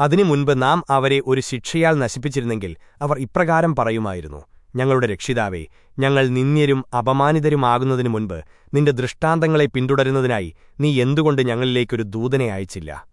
അതിനു മുൻപ് നാം അവരെ ഒരു ശിക്ഷയാൽ നശിപ്പിച്ചിരുന്നെങ്കിൽ അവർ ഇപ്രകാരം പറയുമായിരുന്നു. ഞങ്ങളുടെ രക്ഷിതാവേ ഞങ്ങൾ നിന്ദ്യരും അപമാനിതരുമാകുന്നതിനു മുൻപ് നിന്റെ ദൃഷ്ടാന്തങ്ങളെ പിന്തുടരുന്നതിനായി നീ എന്തുകൊണ്ട് ഞങ്ങളിലേക്കൊരു ദൂതനെ അയച്ചില്ല?